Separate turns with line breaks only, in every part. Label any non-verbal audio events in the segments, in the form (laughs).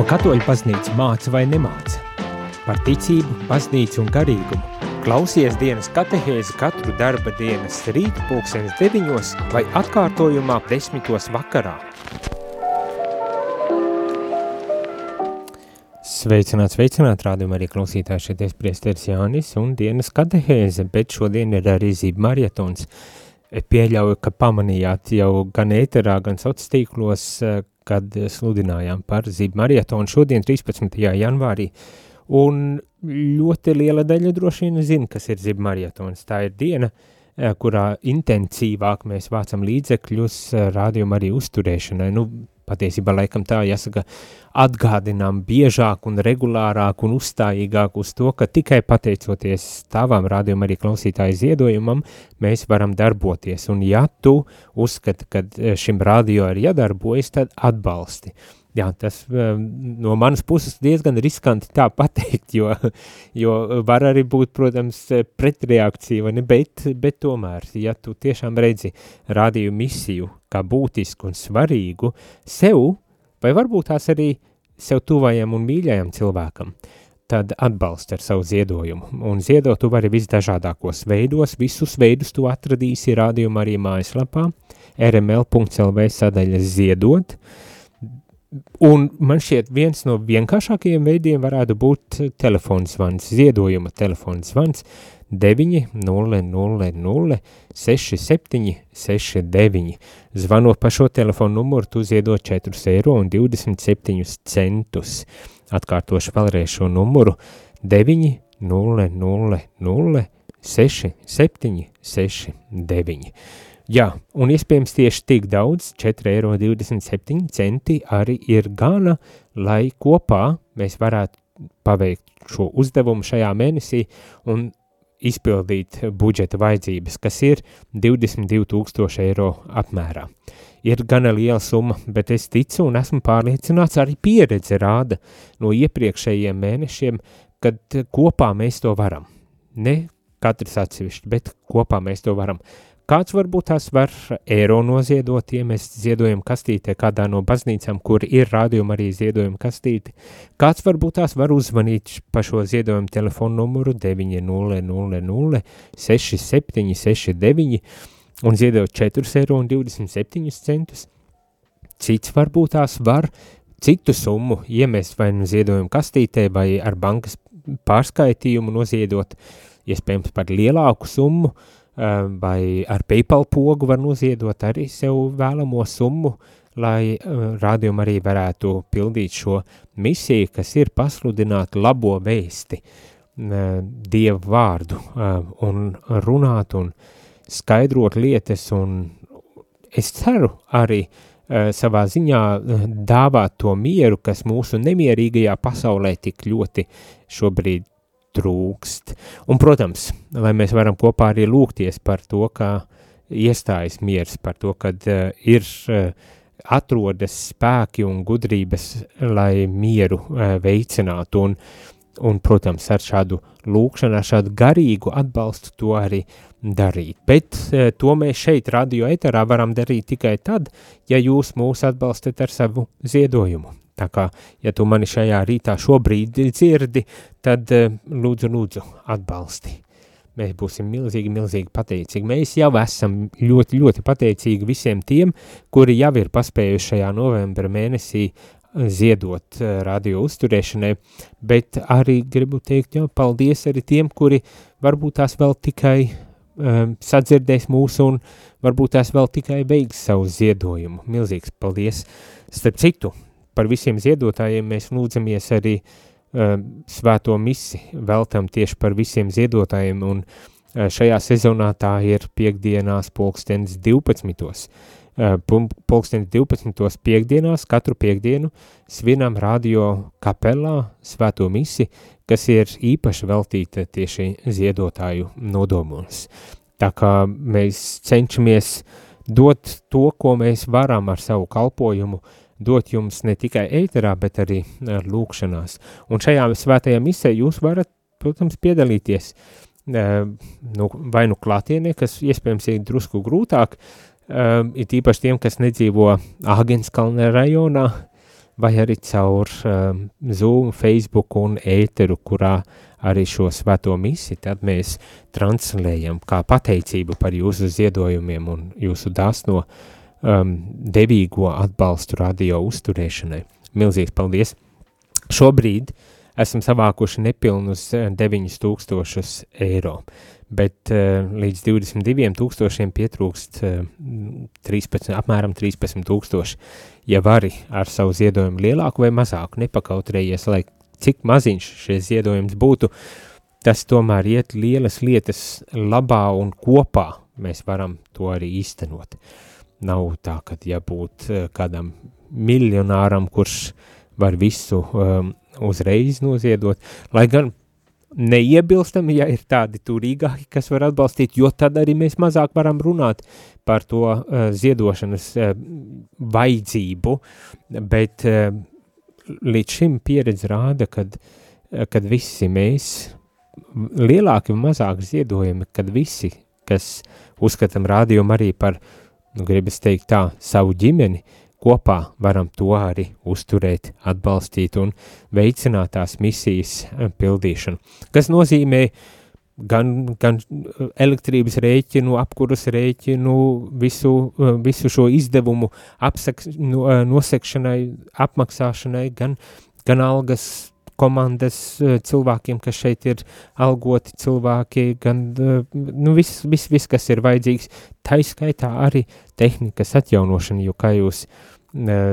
Ko katoļu baznīca māca vai nemāca? Par ticību, baznīcu un garīgumu. Klausies dienas katehēzi katru darba dienas rīta pulksenes deviņos vai atkārtojumā desmitos vakarā. Sveicināt, sveicināt, rādījumā arī klausītāji šeit es priesteris Jānis un dienas katehēze, bet šodien ir arī zība marietons. Pieļauju, ka pamanījāt jau gan ēterā, gan sociālos tīklos, kad sludinājām par zību marietonu šodien 13. janvārī, un ļoti liela daļa droši vien zina, kas ir zību marietons. Tā ir diena, kurā intensīvāk mēs vācam līdzekļus rādījumu arī uzturēšanai. Nu, patiesībā laikam tā jāsaka, atgādinām biežāk un regulārāk un uzstājīgāk uz to, ka tikai pateicoties tavam rādījumam arī klausītāju ziedojumam, mēs varam darboties. Un ja tu uzskati, ka šim rādio ir jādarbojas, tad atbalsti. Jā, tas no manas puses diezgan riskanti tā pateikt, jo, jo var arī būt, protams, pretreakcija, ne? bet, bet tomēr, ja tu tiešām redzi rādīju misiju kā būtisku un svarīgu sev, vai varbūt tās arī sev tuvajam un mīļajam cilvēkam, tad atbalsti ar savu ziedojumu. Un ziedot tu vari visdažādākos veidos, visus veidus tu atradīsi rādījumā arī mājaslapā, rml.lv sadaļa ziedot, Un man šķiet, viens no vienkāršākajiem veidiem varētu būt telefons zvans, ziedojuma telefons zvans 900 67 69. Zvanot pa šo telefonu numuru, tu ziedot 4 eiro un 27 centus. Atkārtošu vēlreiz šo numuru 900 67 69. Jā, un iespējams tieši tik daudz, 4,27 eiro arī ir gana, lai kopā mēs varētu paveikt šo uzdevumu šajā mēnesī un izpildīt budžeta vajadzības, kas ir 22 tūkstoši eiro apmērā. Ir gana liela summa, bet es ticu un esmu pārliecināts, arī pieredze rāda no iepriekšējiem mēnešiem, kad kopā mēs to varam. Ne katrs atsevišķi, bet kopā mēs to varam. Kāds varbūt tās var eiro noziedot, ja mēs ziedojam kastītē kādā no baznīcām, kur ir rādījuma arī ziedojuma kastīte. Kāds varbūt tās var uzvanīt pa šo ziedojumu telefonu numuru 900 6769 un ziedot 4 eiro un 27 centus. Cits varbūt tās var citu summu iemest vai nu ziedojumu kastītē vai ar bankas pārskaitījumu noziedot, iespējams par lielāku summu, uh, vai ar PayPal pogu var noziedot arī sev vēlamo summu, lai ehm, rādījumi arī varētu pildīt šo misiju, kas ir pasludināt labo vēsti, ehm, Dievu vārdu un runāt un skaidrot lietas un es ceru arī savā ziņā dāvāt to mieru, kas mūsu nemierīgajā pasaulē tik ļoti šobrīd trūkst. Un, protams, lai mēs varam kopā arī lūgties par to, ka iestājas miers, par to, ka uh, ir uh, atrodas spēki un gudrības, lai mieru uh, veicinātu un, un, protams, ar šādu lūkšanu, ar šādu garīgu atbalstu to arī darīt. Bet uh, to mēs šeit radio eterā varam darīt tikai tad, ja jūs mūs atbalstat ar savu ziedojumu. Tā kā, ja tu mani šajā rītā šobrīd dzirdi, tad eh, lūdzu, lūdzu, atbalsti. Mēs būsim milzīgi, milzīgi pateicīgi. Mēs jau esam ļoti, ļoti pateicīgi visiem tiem, kuri jau ir paspējuši šajā novembra mēnesī ziedot eh, radio uzturēšanai, bet arī gribu teikt jau paldies arī tiem, kuri varbūt tās vēl tikai um, sadzirdēs mūsu un varbūt tās vēl tikai beigs savu ziedojumu. Milzīgs paldies! Starp citu, par visiem ziedotājiem mēs lūdzamies arī uh, svēto misi, veltam tieši par visiem ziedotājiem, un uh, šajā sezonā tā ir piekdienās pulkstens 12. Uh, pulkstens 12. piekdienās, katru piekdienu svinam radio kapelā svēto misi, kas ir īpaši veltīta tieši ziedotāju nodomos. Tā kā mēs cenšamies dot to, ko mēs varam ar savu kalpojumu, uh, dot jums ne tikai ēterā, bet arī ar lūkšanās. Un šajā svētajā misē jūs varat, protams, piedalīties nu, vai nu klātienē, kas iespējams ir drusku grūtāk, ir tīpaši tiem, kas nedzīvo Āgenskalnē rajonā, vai arī caur Zoom, Facebook un ēteru, kurā arī šo svēto misi, tad mēs translējam kā pateicību par jūsu ziedojumiem un jūsu dāsno um, devīgo atbalstu radio uzturēšanai. Milzīgs paldies! Šobrīd esam savākuši nepilnus 9000 eiro bet uh, līdz 22 tūkstošiem pietrūkst uh, eh, 13, apmēram 13 tūkstoši. Ja vari ar savu ziedojumu lielāku vai mazāku, nepakautrējies, lai cik maziņš šis ziedojums būtu, tas tomēr iet lielas lietas labā un kopā mēs varam to arī īstenot. Nav tā, ka jābūt uh, kādam miljonāram, kurš var visu um, uzreiz noziedot, lai gan neiebilstami, ja ir tādi turīgāki, kas var atbalstīt, jo tad arī mēs mazāk varam runāt par to uh, ziedošanas uh, vajadzību, bet uh, līdz šim pieredze rāda, kad, uh, kad visi mēs, lielāki un mazāki ziedojumi, kad visi, kas uzskatām rādījumu arī par, nu, gribas teikt tā, savu ģimeni, kopā varam to arī uzturēt, atbalstīt un veicināt tās misijas eh, pildīšanu. Kas nozīmē gan, gan elektrības rēķinu, apkuras rēķinu, visu, eh, visu šo izdevumu apsaks, eh, nosekšanai, apmaksāšanai, gan, gan algas komandas cilvēkiem, kas šeit ir algoti cilvēki, gan nu, viss, vis, vis, kas ir vajadzīgs, taiskaitā arī tehnikas atjaunošana, jo kā jūs uh,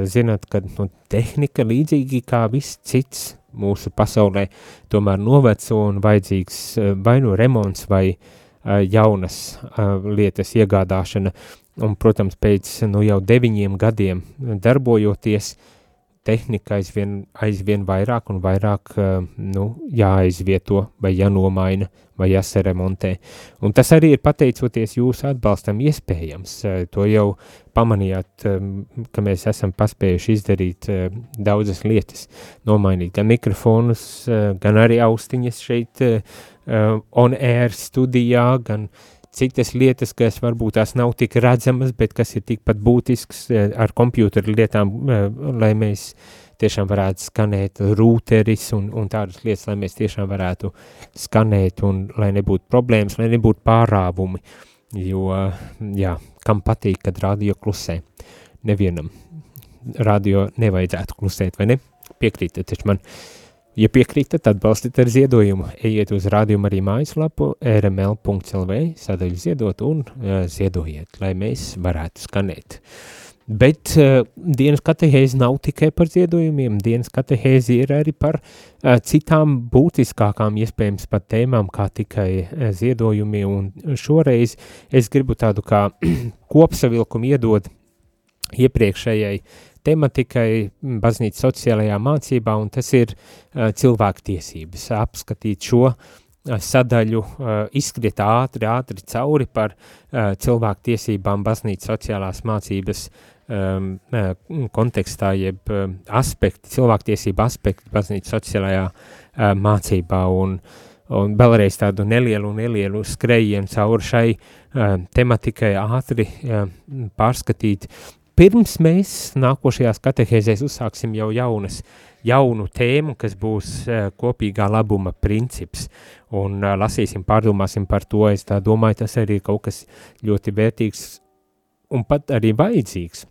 zināt, ka nu, tehnika līdzīgi kā viss cits mūsu pasaulē tomēr noveco un vajadzīgs vai nu remonts vai jaunas lietas iegādāšana. Un, protams, pēc nu, jau deviņiem gadiem darbojoties, uh, tehnika aizvien, aizvien vairāk un vairāk eh, nu, jāaizvieto vai jānomaina vai jāsaremontē. Un tas arī ir pateicoties jūsu atbalstam iespējams. Eh, to jau pamanījāt, eh, ka mēs esam paspējuši izdarīt daudzas lietas, nomainīt gan mikrofonus, gan arī austiņas šeit on air studijā, gan uh, citas lietas, kas varbūt tās nav tik redzamas, bet kas ir tikpat būtisks eh, ar kompjūteru lietām, eh, lai mēs tiešām varētu skanēt rūteris un, un tādas lietas, lai mēs tiešām varētu skanēt un lai nebūtu problēmas, lai nebūtu pārāvumi, jo, jā, kam patīk, kad radio klusē, nevienam. Radio nevajadzētu klusēt, vai ne? Piekrītat, taču man. uh, Ja piekrītat, atbalstiet ar ziedojumu. Ejiet uz rādījumu arī mājaslapu rml.lv, sadaļu ziedot un uh, ziedojiet, lai mēs varētu skanēt. Bet uh, dienas katehēze nav tikai par ziedojumiem, dienas katehēze ir arī par uh, citām būtiskākām, iespējams pat tēmām, kā tikai uh, ziedojumi, un šoreiz es gribu tādu kā (clears throat) kopsavilkumu iedot iepriekšējai tematikai baznīcas sociālajā mācībā, un tas ir uh, cilvēktiesības. Apskatīt šo uh, sadaļu, uh, izskriet ātri, ātri cauri par uh, cilvēktiesībām baznīcas sociālās mācības um, uh, kontekstā, jeb uh, aspekti, cilvēktiesība aspekti baznīcas sociālajā uh, mācībā, un, un vēlreiz tādu nelielu, nelielu skrējienu cauri šai uh, tematikai ātri uh, pārskatīt, pirms mēs nākošajās katehēzēs uzsāksim jau jaunas, jaunu tēmu, kas būs uh, kopīgā labuma princips, un uh, lasīsim, pārdomāsim par to, es tā domāju, tas arī ir kaut kas ļoti vērtīgs un pat arī vajadzīgs.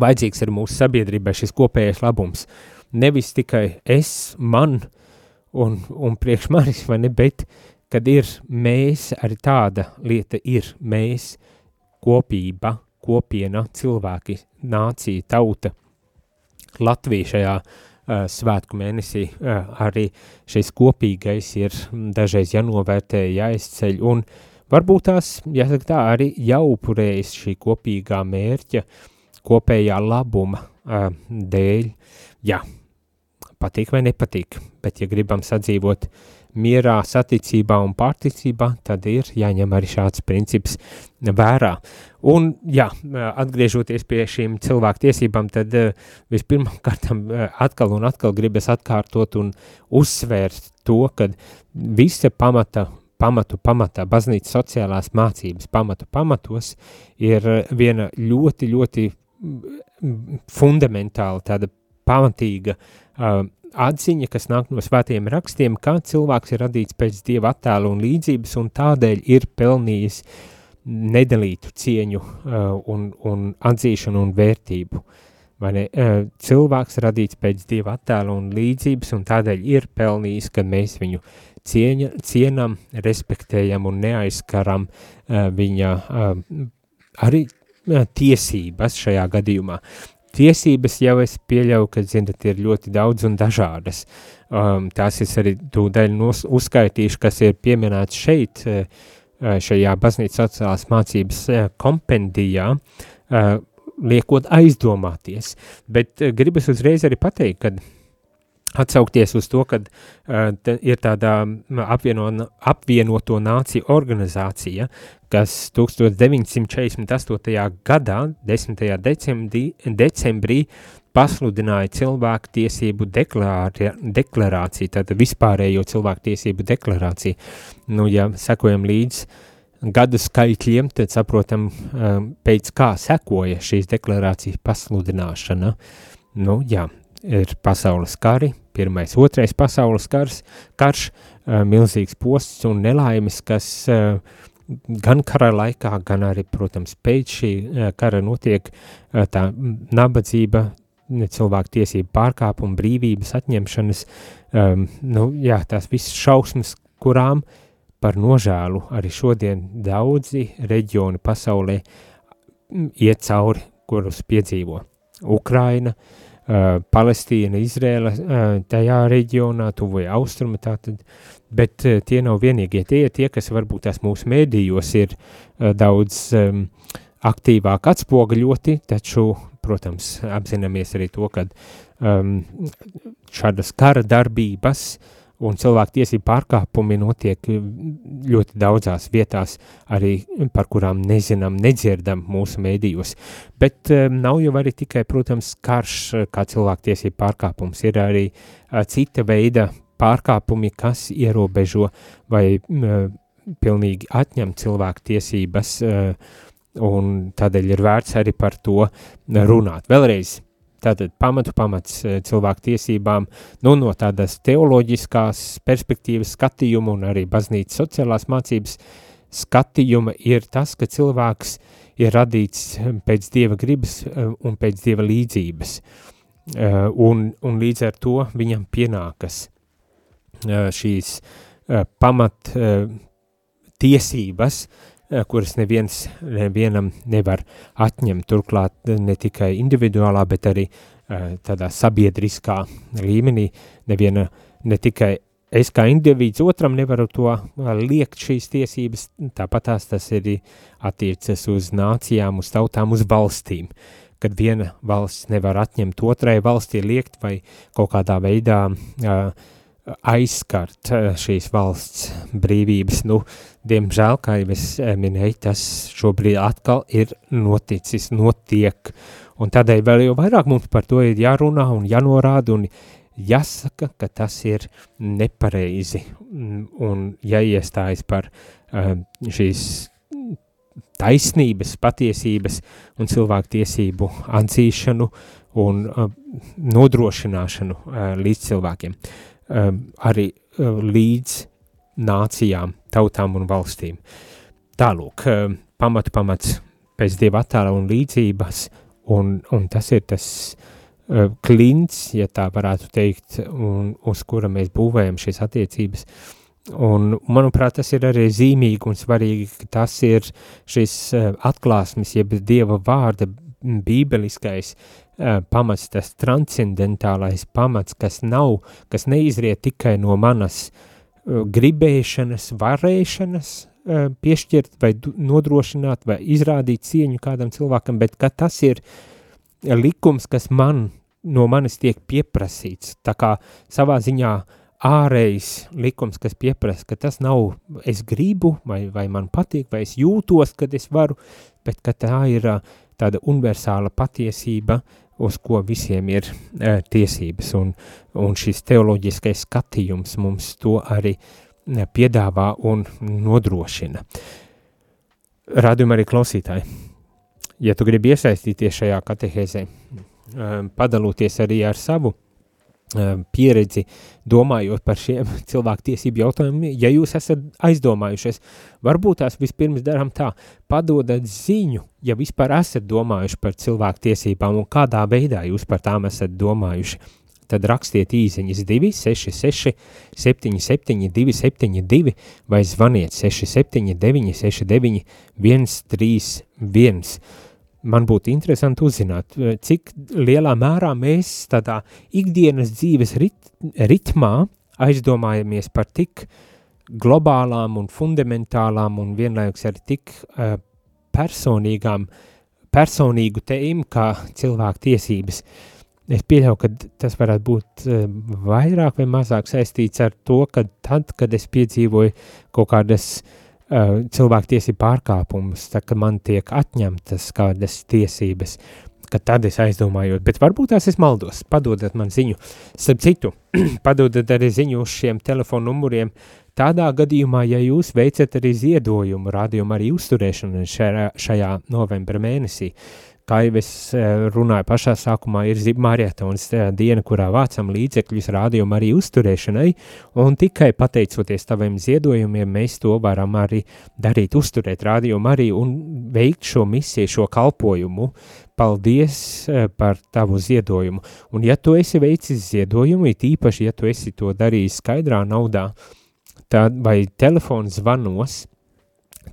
Vajadzīgs ir mūsu sabiedrībai šis kopējais labums. Nevis tikai es, man un, un priekš manis, vai ne, bet kad ir mēs, arī tāda lieta ir mēs, kopība, kopiena, cilvēki, nācija, tauta. Latvija šajā uh, svētku mēnesī uh, arī šis kopīgais ir dažreiz jānovērtē, jāizceļ un varbūt tās, jāsaka tā, arī jāupurējas šī kopīgā mērķa, kopējā labuma uh, dēļ. Jā, patīk vai nepatīk, bet ja gribam sadzīvot mierā, saticībā un pārticībā, tad ir jāņem arī šāds princips vērā. Un, jā, atgriežoties pie šīm cilvēku tiesībām, tad vispirmām (laughs) kārtām atkal un atkal gribas atkārtot un uzsvērt to, ka visa pamata pamatu pamatā, baznīca sociālās mācības pamatu pamatos ir viena ļoti, ļoti fundamentāla tāda pamatīga uh, atziņa, kas nāk no svētiem rakstiem, kā cilvēks ir radīts pēc dieva attēla un līdzības un tādēļ ir pelnījis nedalītu cieņu uh, un, un atzīšanu un vērtību. Vai ne? Uh, cilvēks radīts pēc dieva attēla un līdzības un tādēļ ir pelnījis, ka mēs viņu cieņa, cienam, respektējam un neaizskaram uh, viņa uh, arī tiesības šajā gadījumā. Tiesības jau es pieļauju, ka, zinat, ir ļoti daudz un dažādas. Um, tās es arī tūdaļ uzskaitīšu, kas ir pieminēts šeit, uh, šajā baznīcas sociālās mācības uh, kompendijā, uh, liekot aizdomāties. Bet uh, gribas uzreiz arī pateikt, ka atsaukties uz to, ka uh, ir tāda apvieno, apvienoto nāciju organizācija, kas 1948. gadā, 10. Decembrī, decembrī pasludināja cilvēku tiesību deklarāciju, tātad vispārējo cilvēku tiesību deklarāciju. Nu, ja sekojam līdz gadu skaitļiem, tad saprotam, um, pēc kā sekoja šīs deklarācijas pasludināšana. Nu, jā, ir pasaules kari, pirmais, otrais pasaules kars, karš, uh, milzīgs posts un nelaimes, kas uh, gan kara laikā, gan arī, protams, pēc šī uh, kara notiek tā nabadzība, cilvēku tiesību pārkāpumu, brīvības atņemšanas, um, nu, jā, tās visas šausmas, kurām par nožēlu arī šodien daudzi reģioni pasaulē iet cauri, kurus piedzīvo Ukraina, uh, Palestīna, Izrēla tajā reģionā, tuvoja austrumi, tātad, bet tie nav vienīgie, tie tie, kas varbūt tās mūsu mēdījos ir daudz um, aktīvāk atspoguļoti, taču, protams, apzināmies arī to, ka um, šādas kara darbības uh, un cilvēku tiesību pārkāpumi notiek ļoti daudzās vietās, arī par kurām nezinām, nedzirdam mūsu mēdījos. Bet um, nav jau arī tikai, protams, karš kā cilvēku tiesību pārkāpums, ir arī cita veida pārkāpumi, kas ierobežo vai pilnīgi atņem cilvēku tiesības, un tādēļ ir vērts arī par to runāt. Vēlreiz Tātad pamatu pamats e, cilvēku tiesībām, nu no tādas teoloģiskās perspektīvas skatījuma un arī baznīcas sociālās mācības skatījuma ir tas, ka cilvēks ir radīts pēc Dieva gribas e, un pēc Dieva līdzības. Un, un līdz ar to viņam pienākas šīs pamat tiesības, Eh, kuras neviens nevienam nevar atņemt. Turklāt eh, ne tikai individuālā, bet arī uh, tādā sabiedriskā līmenī neviena, ne tikai es kā individs otram nevaru to liekt šīs tiesības, tāpat tās tas arī attiecas uz nācijām, uz tautām, uz valstīm, kad viena valsts nevar atņemt otrai valstī liekt vai kaut kādā veidā uh, aizskart eh, šīs valsts brīvības. Nu, diemžēl, kā jau es eh, minēju, tas šobrīd atkal ir noticis, notiek, un tādēļ vēl jau vairāk mums par to ir jārunā un jānorāda un jāsaka, ka tas ir nepareizi un jāiestājas par uh, šīs taisnības, patiesības un cilvēku tiesību atzīšanu un nodrošināšanu līdz cilvēkiem. Um, arī uh, līdz nācijām, tautām un valstīm. Tālūk, um, pamatu pamats pēc dieva attēla un līdzības, un, un tas ir tas klints, ja tā varētu teikt, un uz kura mēs būvējam šīs attiecības. Un, manuprāt, tas ir arī zīmīgi un svarīgi, ka tas ir šis atklāsmes, jeb dieva vārda bībeliskais pamats, tas transcendentālais pamats, kas nav, kas neizriet tikai no manas uh, gribēšanas, varēšanas uh, piešķirt vai nodrošināt vai izrādīt cieņu kādam cilvēkam, bet ka tas ir likums, kas man, no manis tiek pieprasīts, tā kā savā ziņā ārējs likums, kas pieprasa, ka tas nav es gribu vai, vai man patīk, vai es jūtos, kad es varu, bet ka tā ir uh, tāda universāla patiesība, uz ko visiem ir e, tiesības, un, un šis teoloģiskais skatījums mums to arī e, piedāvā un nodrošina. Rādījumā arī klausītāji, ja tu gribi iesaistīties šajā katehēzē, padaloties arī ar savu pieredzi, domājot par šiem (laughs) cilvēku tiesību jautājumiem, ja jūs esat aizdomājušies, varbūt tās vispirms darām tā, padodat ziņu, ja vispār esat domājuši par cilvēku tiesībām un kādā veidā jūs par tām esat domājuši, tad rakstiet īziņas 266 77 272 vai zvaniet 679 69 131 man būtu interesanti uzzināt, eh, cik lielā mērā mēs tādā ikdienas dzīves rit, ritmā aizdomājamies par tik globālām un fundamentālām un vienlaikus arī tik uh, personīgām, personīgu tēmu kā cilvēku tiesības. Es pieļauju, ka tas varētu būt uh, vairāk vai mazāk saistīts ar to, ka tad, kad es piedzīvoju kaut kādas uh, cilvēktiesību pārkāpumus, tā ka man tiek atņemtas kādas tiesības, ka tad es aizdomājos, bet varbūt tās es maldos, padodat man ziņu. Starp citu, (clears throat) padodat arī ziņu uz šiem telefonu numuriem, tādā gadījumā, ja jūs veicat arī ziedojumu, rādījumu arī uzturēšanu šajā, šajā novembra mēnesī, kā jau es eh, runāju pašā sākumā, ir zibmārietons eh, diena, kurā vācam līdzekļus rādījumu arī uzturēšanai, un tikai pateicoties taviem ziedojumiem, mēs to varam arī darīt, uzturēt rādījumu arī un veikt šo misiju, šo kalpojumu. Paldies eh, par tavu ziedojumu. Un ja tu esi veicis ziedojumu, it īpaši, ja tu esi to darījis skaidrā naudā, tad vai telefons zvanos,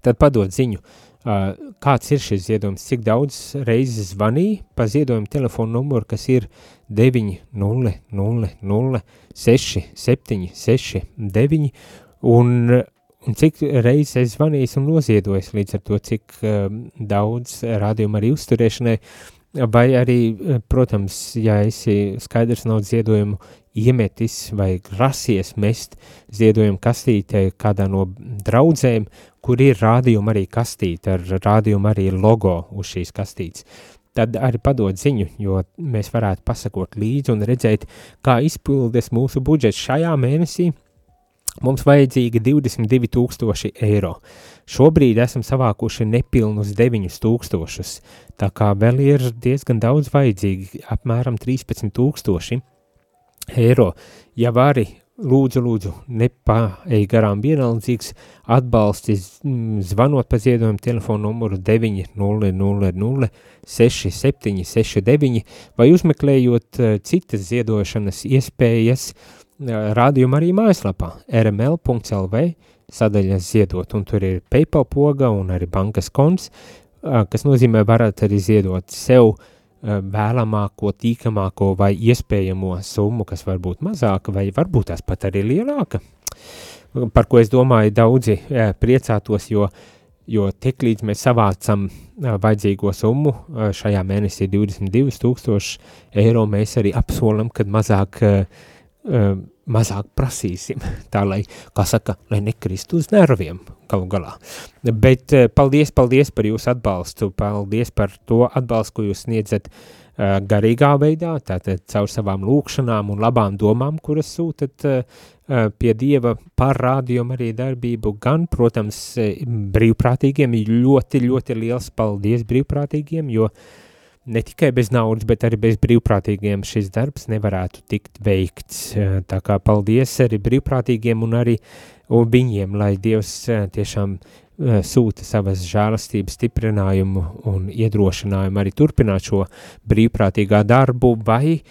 tad padod ziņu kāds ir šis ziedojums, cik daudz reizes zvanīja? Pa ziedojumu telefonu numuru, kas ir 900 679 un, un cik reizes es zvanījis un noziedojis līdz ar to, cik uh, daudz rādījumu arī uzturēšanai, vai arī, protams, ja esi skaidrs naudas ziedojumu iemetis vai grasies mest ziedojumu kastītē kādā no draudzēm, kur ir rādījuma arī kastīte ar rādījuma arī logo uz šīs kastītes. Tad arī padod ziņu, jo mēs varētu pasakot līdzi un redzēt, kā izpildes mūsu budžets šajā mēnesī. Mums vajadzīgi 22 tūkstoši eiro. Šobrīd esam savākuši nepilnus 9 tūkstošus, tā kā vēl ir diezgan daudz vajadzīgi, apmēram 13 tūkstoši eiro. Ja vari, lūdzu, lūdzu, nepaej garām vienaldzīgs atbalstis, mm, zvanot pa ziedojumu telefonu numuru 900 6769 vai uzmeklējot uh, citas ziedošanas iespējas uh, rādījuma arī mājaslapā rml.lv sadaļas ziedot, un tur ir PayPal poga un arī bankas konts, uh, kas nozīmē varat arī ziedot sev uh, vēlamāko, tīkamāko vai iespējamo summu, kas var būt mazāka vai varbūt tās pat arī lielāka. Par ko es domāju, daudzi priecātos, jo, jo tik līdz mēs savācam vajadzīgo summu, šajā mēnesī 22 tūkstoši eiro, mēs arī apsolam, kad mazāk mazāk prasīsim, (laughs) tā lai, kā saka, lai nekristu uz nerviem galu galā. Bet eh, paldies, paldies par jūsu atbalstu, paldies par to atbalstu, ko jūs sniedzat uh, garīgā veidā, tātad caur savām lūkšanām un labām domām, kuras sūtat uh, pie Dieva par rādījumu arī darbību, gan, protams, brīvprātīgiem, ļoti, ļoti liels paldies brīvprātīgiem, jo uh, ne tikai bez naudas, bet arī bez brīvprātīgiem šis darbs nevarētu tikt veikts. Tā kā paldies arī brīvprātīgiem un arī viņiem, lai Dievs tiešām sūta savas žēlastības stiprinājumu un iedrošinājumu arī turpināt šo brīvprātīgā darbu vai,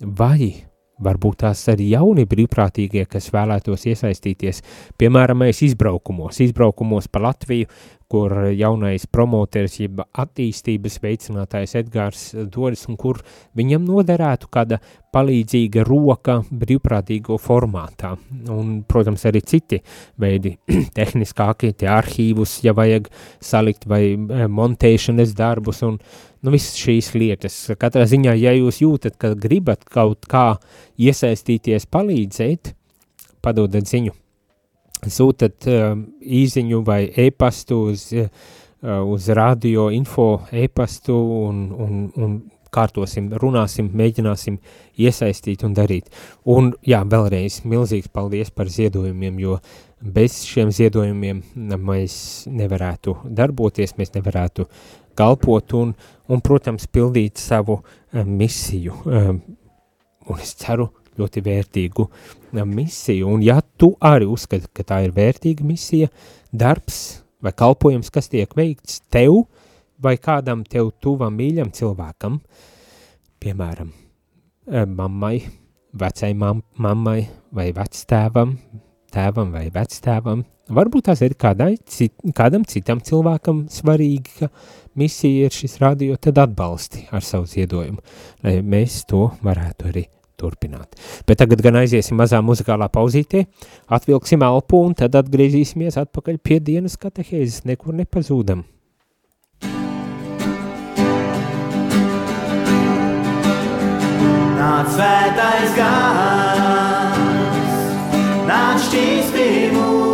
vai varbūt tās arī jauni brīvprātīgie, kas vēlētos iesaistīties, piemēram, izbraukumos, izbraukumos pa Latviju, kur jaunais promoters, jeb attīstības veicinātājs Edgars dodas un kur viņam noderētu kāda palīdzīga roka brīvprātīgo formātā. Un, protams, arī citi veidi (clears throat) tehniskākie, tie arhīvus, ja vajag salikt vai eh, montēšanas darbus un nu, visas šīs lietas. Katrā ziņā, ja jūs jūtat, ka gribat kaut kā iesaistīties, palīdzēt, padodat ziņu sūtat uh, īziņu vai e-pastu uz, uh, uz radio info e-pastu un, un, un kārtosim, runāsim, mēģināsim iesaistīt un darīt. Un jā, vēlreiz milzīgs paldies par ziedojumiem, jo bez šiem ziedojumiem mēs nevarētu darboties, mēs nevarētu kalpot un, un, protams, pildīt savu uh, misiju. Um, un es ceru ļoti vērtīgu uh, misiju. Un ja tu arī uzskati, ka tā ir vērtīga misija, darbs vai kalpojums, kas tiek veikts tev vai kādam tev tuvam mīļam cilvēkam, piemēram, mammai, vecai mam mammai vai vectēvam, tēvam vai vectēvam, varbūt tās ir kādai, cit, kādam citam cilvēkam svarīgi, ka misija ir šis radio, tad atbalsti ar savu ziedojumu, lai mēs to varētu arī turpināt. Bet tagad gan aiziesim mazā muzikālā pauzītē, atvilksim elpu un tad atgriezīsimies atpakaļ pie dienas katehēzes, nekur nepazūdam.
Nāc svētais gars, nāc šķīstī mūs,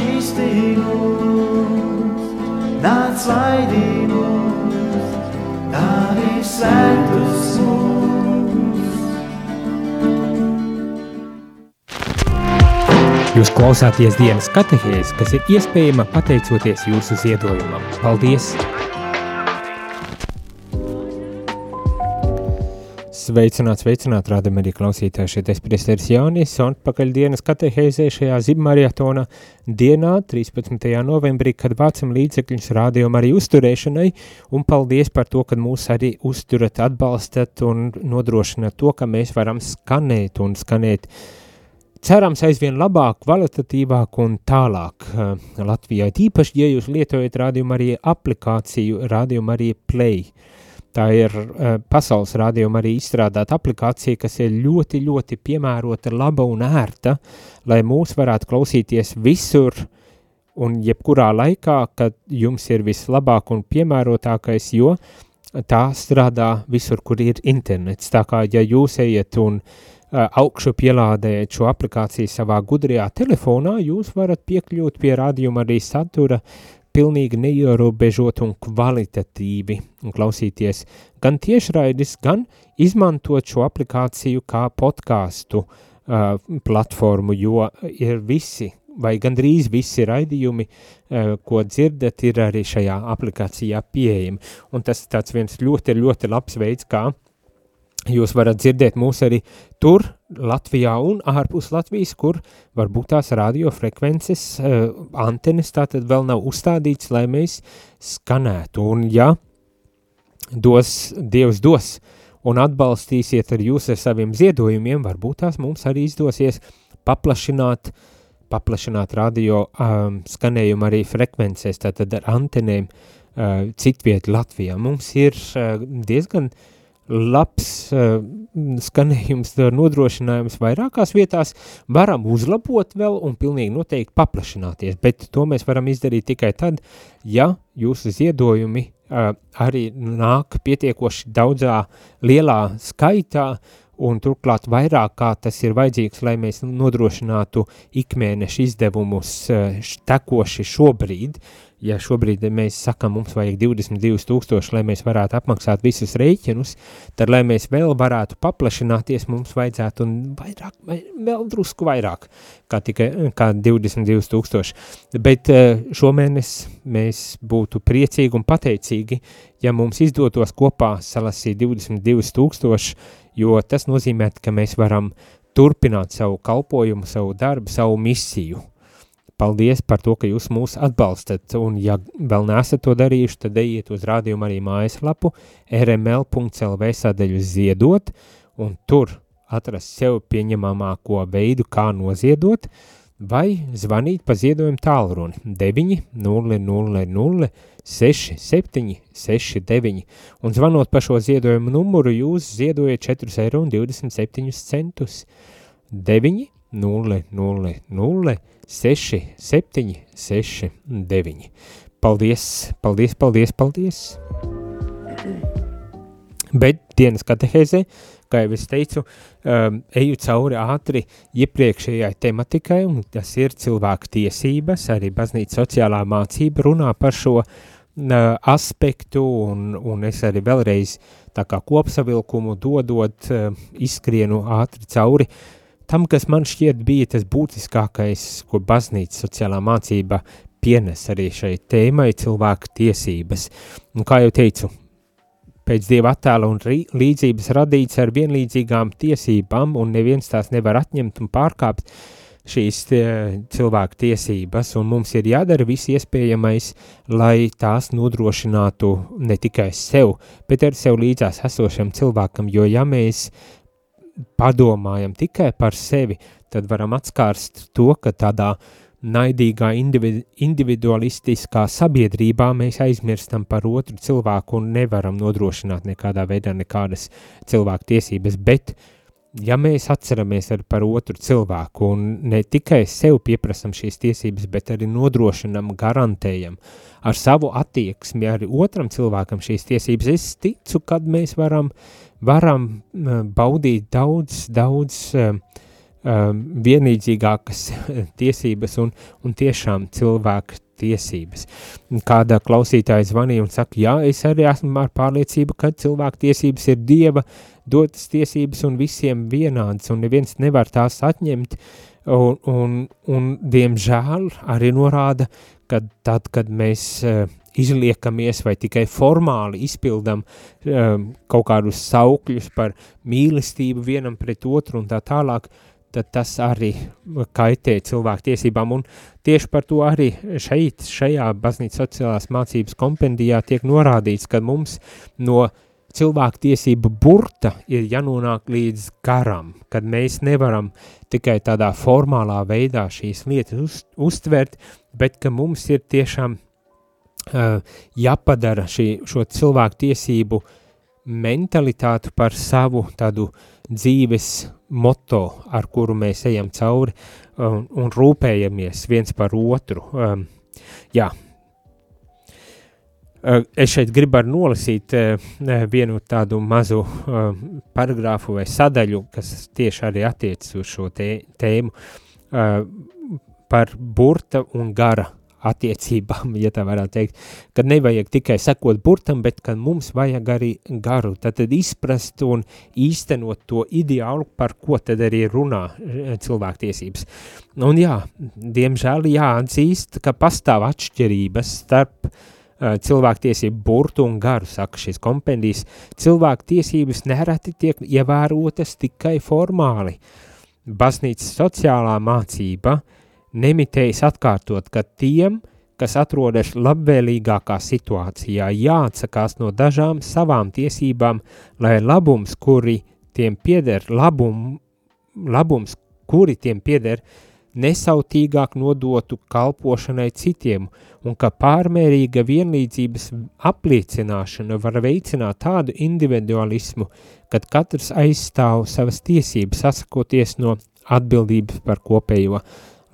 Nāc šķīstī mūs, nāc svaidī mūs, dari svētus mūs.
Jūs klausāties dienas katehēs, kas ir iespējama pateicoties jūsu ziedojumam. Paldies! Sveicināt, sveicināt, rādam arī klausītāji šeit es priesteris Jānis un pakaļ dienas katehēzē šajā zibmarietona dienā, 13. novembrī, kad vācam līdzekļus rādījuma arī uzturēšanai un paldies par to, ka mūs arī uzturat, atbalstat un nodrošināt to, ka mēs varam skanēt un skanēt cerams aizvien labāk, kvalitatīvāk un tālāk uh, Latvijā. Tīpaši, ja jūs lietojat rādījumu arī aplikāciju, rādījumu arī Play. Tā ir uh, pasaules rādījuma arī izstrādāta aplikācija, kas ir ļoti, ļoti piemērota, laba un ērta, lai mūs varētu klausīties visur un jebkurā laikā, kad jums ir vislabāk un piemērotākais, jo tā strādā visur, kur ir internets. Tā kā, ja jūs ejat un uh, augšu pielādējat šo aplikāciju savā gudrajā telefonā, jūs varat piekļūt pie rādījuma arī satura pilnīgi neierobežot un kvalitatīvi un klausīties gan tiešraidis, gan izmantot šo aplikāciju kā podkāstu uh, platformu, jo ir visi vai gandrīz visi raidījumi, uh, ko dzirdat, ir arī šajā aplikācijā pieejami. Un tas tāds viens ļoti, ļoti labs veids, kā jūs varat dzirdēt mūs arī tur, Latvijā un ārpus Latvijas, kur varbūt tās radiofrekvences uh, antenes tātad vēl nav uzstādīts, lai mēs skanētu. Un ja dos, Dievs dos, un atbalstīsiet ar jūs ar saviem ziedojumiem, varbūt tās mums arī izdosies paplašināt, paplašināt radio um, skanējumu arī frekvencēs, tātad ar antenēm uh, citviet Latvijā. Mums ir uh, diezgan labs uh, skanējums nodrošinājums vairākās vietās, varam uzlabot vēl un pilnīgi noteikti paplašināties, bet to mēs varam izdarīt tikai tad, ja jūsu ziedojumi uh, arī nāk pietiekoši daudzā lielā skaitā un turklāt vairāk kā tas ir vajadzīgs, lai mēs nodrošinātu ikmēneša izdevumus uh, tekoši šobrīd, ja šobrīd mēs sakam, mums vajag 22 tūkstoši, lai mēs varētu apmaksāt visus rēķinus, tad, lai mēs vēl varētu paplašināties, mums vajadzētu un vairāk, vēl drusku vairāk, kā tikai kā 22 tūkstoši. Bet eh, šomēnes mēs būtu priecīgi un pateicīgi, ja mums izdotos kopā salasīt 22 tūkstoši, jo tas nozīmē, ka mēs varam turpināt savu kalpojumu, savu darbu, savu misiju Paldies par to, ka jūs mūs atbalstat, un ja vēl neesat to darījuši, tad ejiet uz rādījumu arī mājaslapu rml.lv sadaļu ziedot, un tur atrast sev pieņemamāko veidu, kā noziedot, vai zvanīt pa ziedojumu tālruni 9 0 0 0 6 7 6 9, un zvanot pa šo ziedojumu numuru jūs ziedojat 4 eiro un 27 centus. 9 0 0 0 6, 7, 6, 9. Paldies, paldies, paldies, paldies! Bet dienas katehēzē, kā jau es teicu, um, eju cauri ātri iepriekšējai tematikai, un tas ir cilvēku tiesības, arī baznīca sociālā mācība runā par šo uh, aspektu, un, un es arī vēlreiz tā kā kopsavilkumu dodot, uh, izskrienu ātri cauri uh, tam, kas man šķiet bija tas būtiskākais, ko baznīca sociālā mācība pienes arī šai tēmai cilvēku tiesības. Un kā jau teicu, pēc dieva attēla un līdzības radīts ar vienlīdzīgām tiesībām, un neviens tās nevar atņemt un pārkāpt šīs tie, cilvēku tiesības, un mums ir jādara viss iespējamais, lai tās nodrošinātu ne tikai sev, bet arī sev līdzās esošam cilvēkam, jo ja mēs padomājam tikai par sevi, tad varam atskārst to, ka tādā naidīgā individu, individualistiskā sabiedrībā mēs aizmirstam par otru cilvēku un nevaram nodrošināt nekādā veidā nekādas cilvēku tiesības, bet ja mēs atceramies ar par otru cilvēku un ne tikai sev pieprasam šīs tiesības, bet arī nodrošinam, garantējam ar savu attieksmi arī otram cilvēkam šīs tiesības, es ticu, kad mēs varam uh, varam baudīt daudz, daudz um, vienlīdzīgākas (laughs) tiesības un, un tiešām cilvēku tiesības. Kāda klausītāja zvanīja un saka, jā, es arī esmu ar pārliecību, ka cilvēku tiesības ir Dieva dotas tiesības un visiem vienādas, un neviens nevar tās atņemt, un, un, un diemžēl arī norāda, ka tad, kad mēs uh, izliekamies vai tikai formāli izpildam um, kaut kādus saukļus par mīlestību vienam pret otru un tā tālāk, tad tas arī kaitē cilvēku tiesībām, un tieši par to arī šeit, šajā baznīcas sociālās mācības kompendijā tiek norādīts, ka mums no cilvēku tiesību burta ir jānonāk līdz garam, kad mēs nevaram tikai tādā formālā veidā šīs lietas uz, uztvert, bet ka mums ir tiešām uh, jāpadara šī, šo cilvēku tiesību mentalitāti par savu tādu dzīves moto, ar kuru mēs ejam cauri un, un rūpējamies viens par otru. Um, jā, uh, Es šeit gribu nolasīt uh, vienu tādu mazu uh, paragrāfu vai sadaļu, kas tieši arī attiecas uz šo tē, tēmu uh, par burta un gara attiecībām, (laughs) ja tā varētu teikt, kad nevajag tikai sekot burtam, bet kad mums vajag arī garu, tad, izprast un īstenot to ideālu, par ko tad arī runā eh, cilvēktiesības. Un jā, diemžēl jāatzīst, ka pastāv atšķirības starp uh, cilvēktiesību burtu un garu, saka šis kompendijs. Cilvēktiesības nereti tiek ievērotas tikai formāli. Baznīcas sociālā mācība uh, nemitējis atkārtot, ka tiem, kas atrodas labvēlīgākā situācijā, jāatsakās no dažām savām tiesībām, lai labums, kuri tiem pieder, labum, labums, kuri tiem pieder, nesautīgāk nodotu kalpošanai citiem, un ka pārmērīga vienlīdzības apliecināšana var veicināt tādu individualismu, kad katrs aizstāv savas tiesības, sasakoties no atbildības par kopējo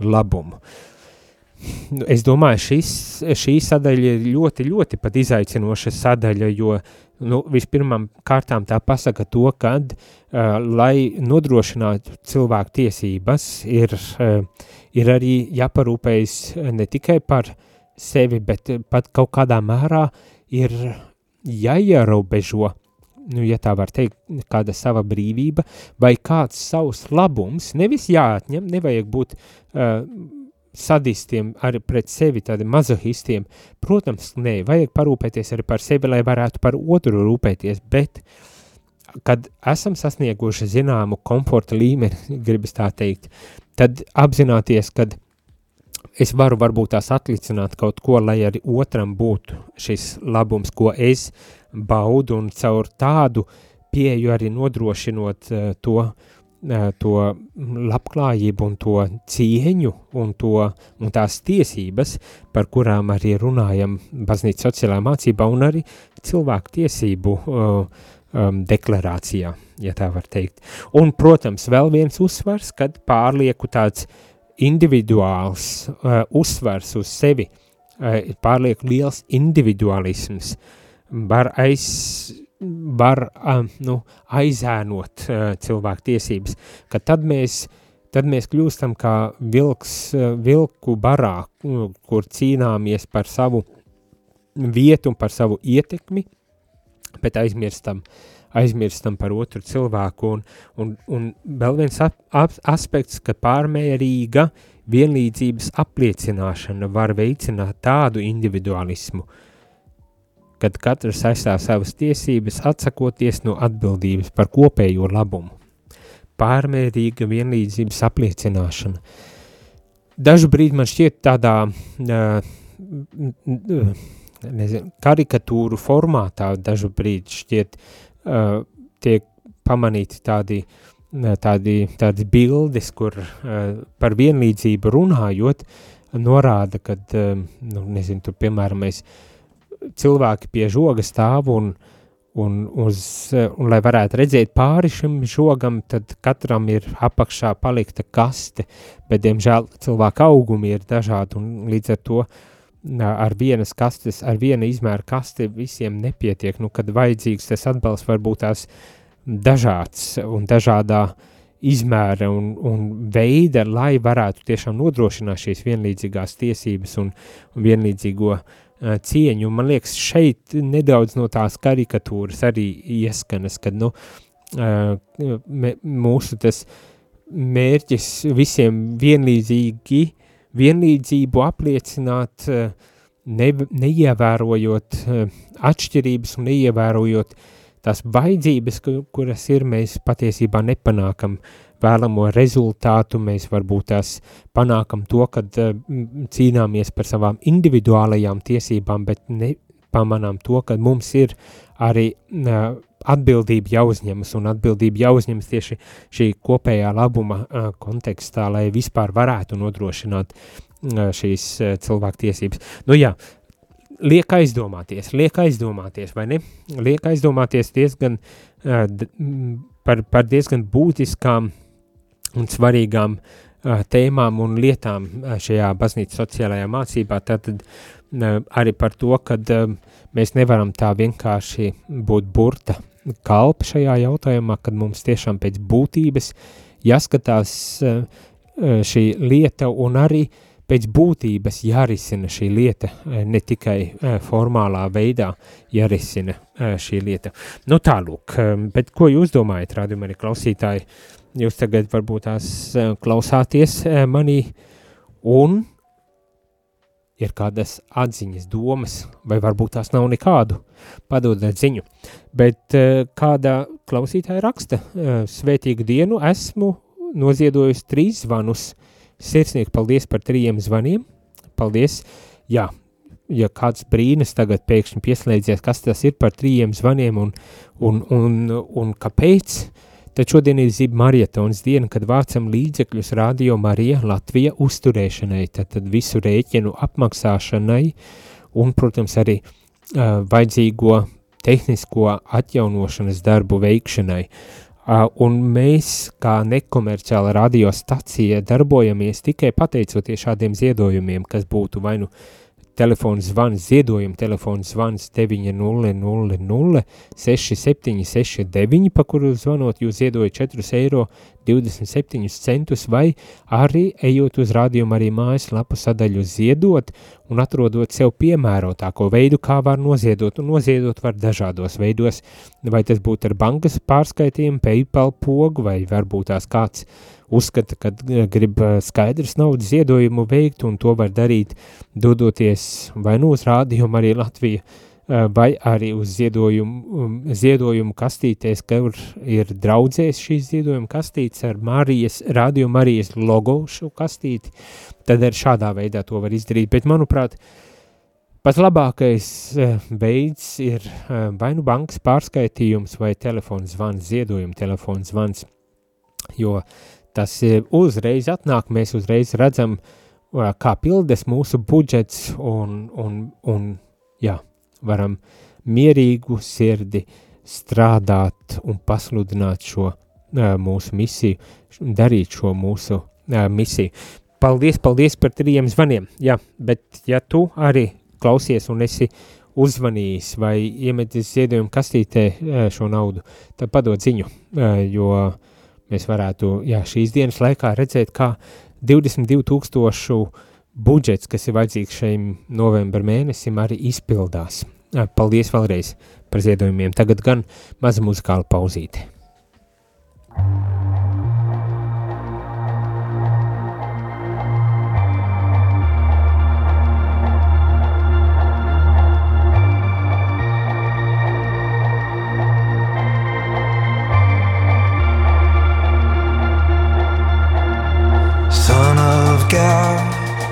labumu. Nu, es domāju, šis, šī sadaļa ir ļoti, ļoti pat izaicinoša sadaļa, jo nu, vispirmām kārtām tā pasaka to, kad, uh, lai nodrošinātu cilvēku tiesības, ir, uh, ir arī jāparūpējas ne tikai par sevi, bet pat kaut kādā mērā ir jāierobežo nu, ja tā var teikt, kāda sava brīvība vai kāds savs labums, nevis jāatņem, nevajag būt uh, sadistiem arī pret sevi, tādi mazohistiem. Protams, nē, vajag parūpēties arī par sevi, lai varētu par otru rūpēties, bet kad esam sasnieguši zināmu komforta līmeni, (laughs) gribas tā teikt, tad apzināties, kad es varu varbūt tās atlicināt kaut ko, lai arī otram būtu šis labums, ko es baudu un caur tādu pieju arī nodrošinot uh, to, uh, to labklājību un to cieņu un, to, un tās tiesības, par kurām arī runājam baznīca sociālā mācībā un arī cilvēku tiesību uh, um, deklarācijā, ja tā var teikt. Un, protams, vēl viens uzsvars, kad pārlieku tāds individuāls uh, uzsvars uz sevi, uh, pārlieku liels individualisms, uh, var, aiz, var nu, aizēnot uh, cilvēku tiesības, ka tad mēs, tad mēs kļūstam kā vilks, uh, vilku barā, kur cīnāmies par savu vietu un par savu ietekmi, bet aizmirstam, aizmirstam par otru cilvēku. Un, un, un vēl viens ap, ap, aspekts, ka pārmērīga vienlīdzības apliecināšana var veicināt tādu individualismu, uh, kad katrs aizstāv savas tiesības, atsakoties no atbildības par kopējo labumu. Pārmērīga vienlīdzības apliecināšana. Dažu brīdi man šķiet tādā uh, nezinu, karikatūru formātā, dažu brīdi šķiet uh, tiek pamanīti tādi, tādi, tādi bildes, kur uh, par vienlīdzību runājot, norāda, kad, uh, nu, nezinu, tur, piemēram, mēs uh, cilvēki pie žoga stāv un, un, uz, un lai varētu redzēt pāri šim žogam, tad katram ir apakšā palikta kaste, bet, diemžēl, cilvēku augumi ir dažādi un līdz ar to ar vienas kastes, ar viena izmēra kaste visiem nepietiek, nu, kad vajadzīgs tas atbalsts varbūt tās dažāds un dažādā izmēra un, un veida, lai varētu tiešām nodrošināt šīs vienlīdzīgās tiesības un, un vienlīdzīgo uh, cieņu. Man liekas, šeit nedaudz no tās karikatūras arī ieskanas, kad nu, mūsu tas mērķis visiem vienlīdzīgi, vienlīdzību apliecināt, ne, neievērojot atšķirības un neievērojot tās vajadzības, kuras ir, mēs patiesībā nepanākam uh, vēlamo rezultātu, mēs varbūt tās panākam to, kad uh, cīnāmies par savām individuālajām tiesībām, bet nepamanām to, ka mums ir arī uh, atbildība jāuzņemas un atbildība jāuzņemas tieši šī kopējā labuma uh, kontekstā, lai vispār varētu nodrošināt šīs uh, cilvēku tiesības. Nu jā, liek aizdomāties, liek aizdomāties, vai ne? Liek aizdomāties diezgan par, par diezgan būtiskām uh, un svarīgām uh, tēmām un lietām uh, šajā baznīcas sociālajā mācībā, tad uh, arī par to, ka uh, mēs nevaram tā vienkārši būt burta kalpa šajā jautājumā, kad mums tiešām pēc būtības jāskatās uh, šī lieta un arī pēc būtības jārisina šī lieta, ne tikai formālā veidā jārisina šī lieta. Nu tālūk, bet ko jūs domājat, rādījumi arī klausītāji, jūs tagad varbūt tās klausāties manī un ir kādas atziņas, domas, vai varbūt tās nav nekādu, padodiet ziņu. Bet kāda klausītāja raksta, svētīgu dienu esmu noziedojusi trīs zvanus, sirsnīgi paldies par trījiem zvaniem, paldies, jā, ja kāds brīnas tagad pēkšņi pieslēdzies, kas tas ir par trījiem zvaniem un, un, un, un kāpēc, Tad šodien ir zīme marietons diena, kad vācam līdzekļus Radio Marija Latvija uzturēšanai, tad, tad visu rēķinu apmaksāšanai un, protams, arī uh, vajadzīgo tehnisko atjaunošanas darbu veikšanai. Uh, un mēs, kā nekomerciāla radiostacija, darbojamies tikai pateicoties šādiem ziedojumiem, kas būtu vai nu uh, telefons zvans, ziedojuma telefons zvans 900 6769, pa kuru zvanot jūs ziedojat 4 eiro 27 centus vai arī ejot uz rādījumu arī mājaslapu sadaļu ziedot un atrodot sev piemērotāko veidu, kā var noziedot, un noziedot var dažādos veidos, vai tas būtu ar bankas pārskaitījumu, PayPal pogu, vai varbūt tās kāds uzskata, ka grib skaidrs naudas ziedojumu veikt, un to var darīt dodoties vai nu uz rādījumu arī Latvija, vai arī uz ziedojumu, um, ziedojumu kastītēs, kur ir draudzēs šīs ziedojuma kastītes ar Marijas, Radio Marijas logo šo kastīti, tad ar šādā veidā to var izdarīt, bet manuprāt, Pats labākais veids ir vai nu bankas pārskaitījums vai telefons zvans, ziedojuma telefons zvans, jo tas uzreiz atnāk, mēs uzreiz redzam, kā pildes mūsu budžets un, un, un jā, varam mierīgu sirdi strādāt un pasludināt šo uh, mūsu misiju, darīt šo mūsu uh, misiju. Paldies, paldies par trījiem zvaniem, jā, bet ja tu arī klausies un esi uzvanījis vai iemetis ziedojumu kastītē uh, šo naudu, tad padod ziņu, uh, jo mēs varētu, jā, šīs dienas laikā redzēt, kā 22 tūkstošu budžets, kas ir vajadzīgs šajam novembra mēnesim, arī izpildās. Paldies vēlreiz par ziedojumiem. Tagad gan maza muzikāla pauzīte.
Son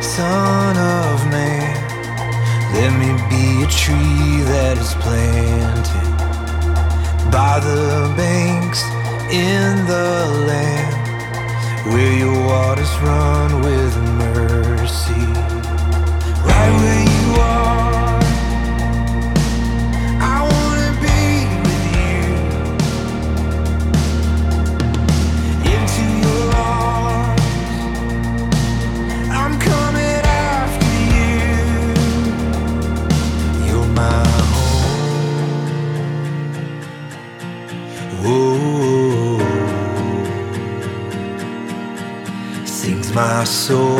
Son of Man, let me be a tree that is planted by the banks in the land where your waters run with mercy. My soul.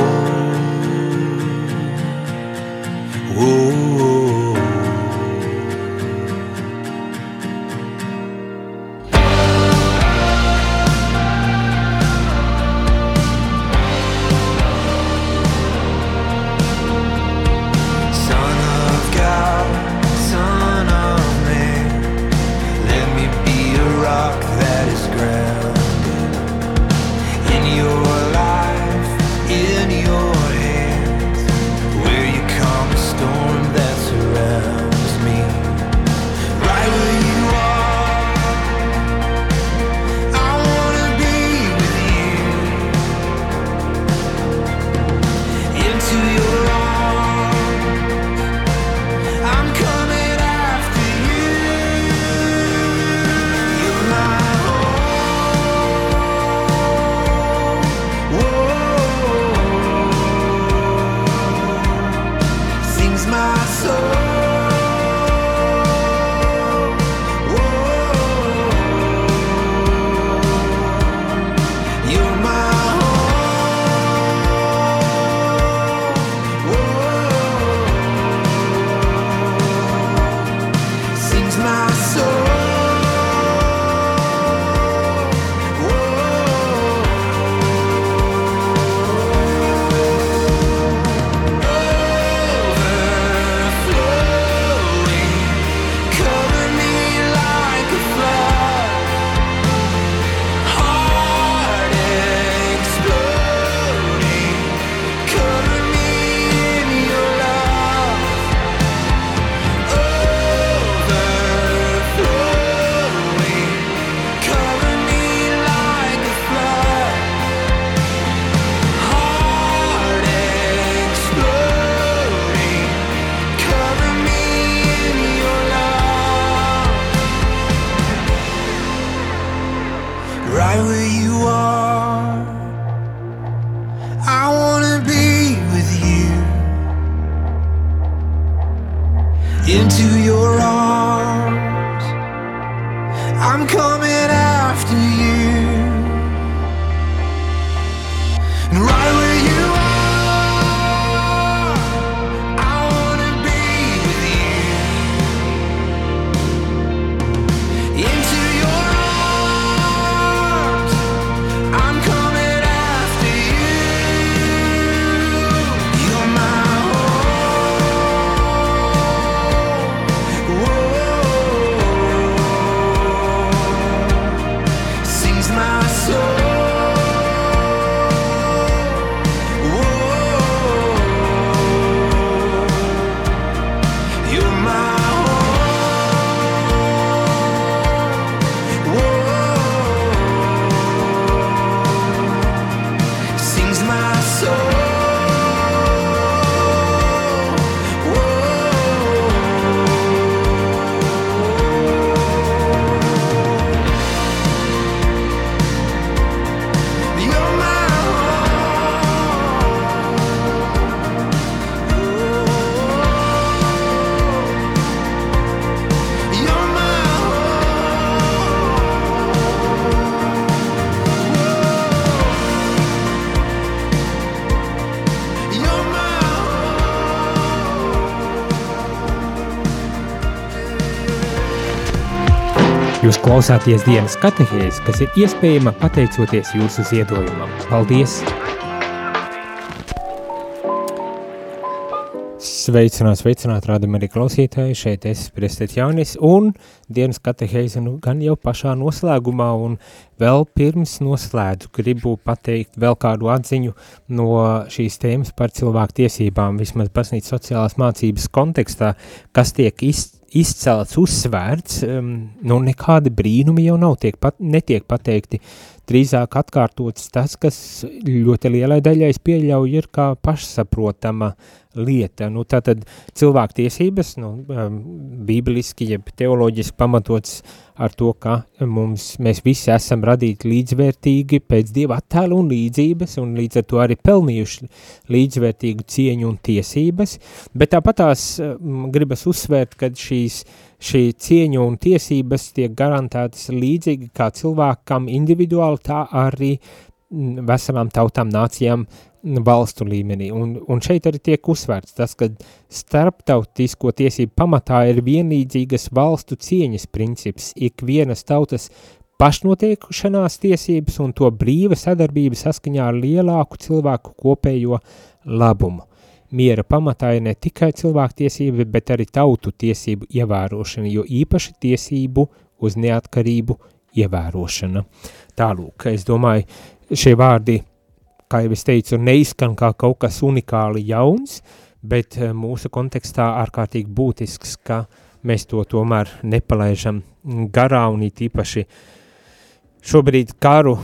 Jūs klausāties dienas katehēs, kas ir iespējama pateicoties jūsu ziedojumam. Paldies! Sveicināt, sveicināt, rādam arī klausītāji, šeit es, Prestet Jaunis, un dienas katehēze nu, gan jau pašā noslēgumā, un vēl pirms noslēdzu gribu pateikt vēl kādu atziņu no šīs tēmas par cilvēku tiesībām, vismaz pasnīt sociālās mācības kontekstā, kas tiek iz, izcelts, uzsvērts, um, nu nekādi brīnumi jau nav, tiek pat, netiek pateikti, drīzāk atkārtots tas, kas ļoti lielai daļai es pieļauju ir kā pašsaprotama lieta. Nu, tātad cilvēktiesības, nu, um, bībeliski, jeb teoloģiski pamatots ar to, ka mums, mēs visi esam radīti līdzvērtīgi pēc Dieva attēla un līdzības, un līdz ar to arī pelnījuši līdzvērtīgu cieņu un tiesības, bet tāpat tās um, gribas uzsvērt, ka šīs šī cieņa un tiesības tiek garantētas līdzīgi kā cilvēkam individuāli, tā arī veselām tautām, nācijām mm, valstu līmenī. Un, un šeit arī tiek uzsvērts tas, ka starptautisko tiesību pamatā ir vienlīdzīgas valstu cieņas princips, ikvienas tautas pašnotiekušanās tiesības un to brīva sadarbība saskaņā ar lielāku cilvēku kopējo labumu. Miera pamatā ir ne tikai cilvēktiesība, bet arī tautu tiesību ievērošana, jo īpaši tiesību uz neatkarību ievērošana. Tālūk, es domāju, šie vārdi, kā jau es teicu, neizskan kā kaut kas unikāli jauns, bet eh, mūsu kontekstā ārkārtīgi būtisks, ka mēs to tomēr nepalaižam garā un it īpaši šobrīd karu,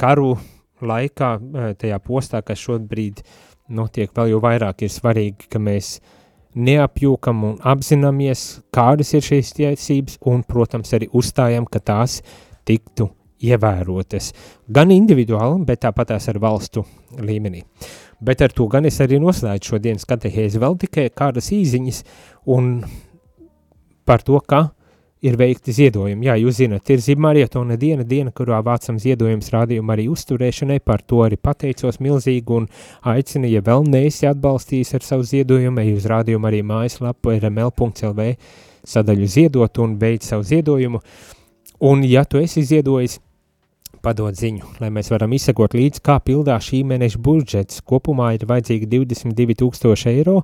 karu laikā, eh, tajā postā, kas šobrīd notiek vēl jau vairāk, ir svarīgi, ka mēs neapjūkam un apzināmies, kādas ir šīs tiesības un, protams, arī uzstājam, ka tās tiktu ievērotas. Gan individuāli, bet tāpat tās ar valstu līmenī. Bet ar to gan es arī noslēdzu šodienas katehēzi vēl tikai kādas īziņas un par to, ka ir veikti ziedojumi. Jā, jūs zināt, ir zibmarietona diena, diena, kurā vācam ziedojums rādījumu arī uzturēšanai, par to arī pateicos milzīgi un aicinu, ja vēl neesi atbalstījis ar savu ziedojumu, ej uz rādījumu arī mājaslapu rml.lv sadaļu ziedot un beidz savu ziedojumu. Un ja tu esi ziedojis, padod ziņu, lai mēs varam izsekot līdz, kā pildās šī mēneša budžets. Kopumā ir vajadzīgi 22 tūkstoši eiro,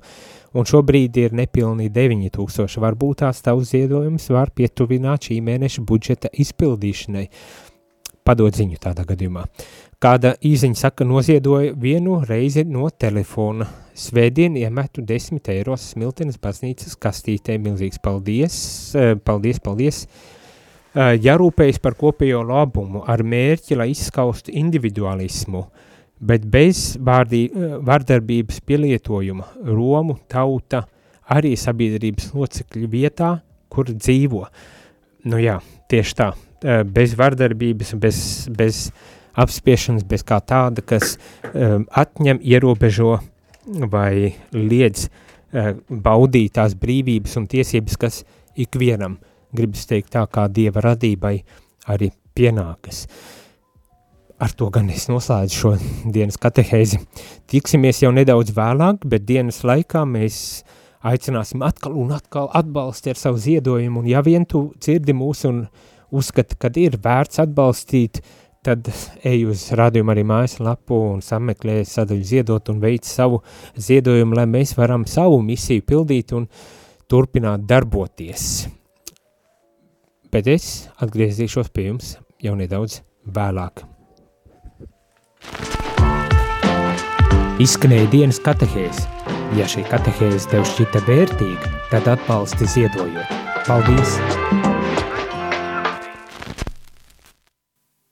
un šobrīd ir nepilni 9000. Varbūt tās tavs ziedojums var pietuvināt šī mēneša budžeta izpildīšanai. Padod ziņu tādā gadījumā. Kāda īziņa saka, noziedoja vienu reizi no telefona. Svētdien iemetu 10 eiro smiltenes baznīcas kastītē. Milzīgs paldies, eh, paldies, paldies. Eh, Jārūpējas par kopējo labumu ar mērķi, lai izskaustu individualismu, bet bez vārdī, eh, vārdarbības pielietojuma Romu tauta arī sabiedrības locekļu vietā, kur dzīvo. Nu jā, tieši tā, eh, bez vardarbības, bez, bez apspiešanas, bez kā tāda, kas um, atņem, ierobežo vai liedz uh, baudīt tās brīvības un tiesības, kas ikvienam gribas teikt tā, kā Dieva radībai arī pienākas. Ar to gan es noslēdzu šo dienas katehēzi. Tiksimies jau nedaudz vēlāk, bet dienas laikā mēs aicināsim atkal un atkal atbalsti ar savu ziedojumu, un ja vien tu dzirdi mūs un uzskati, kad ir vērts atbalstīt, tad ej uz rādījumu arī mājaslapu un sameklē sadaļu ziedot un veic savu ziedojumu, lai mēs varam savu misiju pildīt un turpināt darboties. Bet es atgriezīšos pie jums jau nedaudz vēlāk. Izskanēja dienas katehēs. Ja šī katehēze tev šķita vērtīga, tad atbalsti ziedojot. Paldies!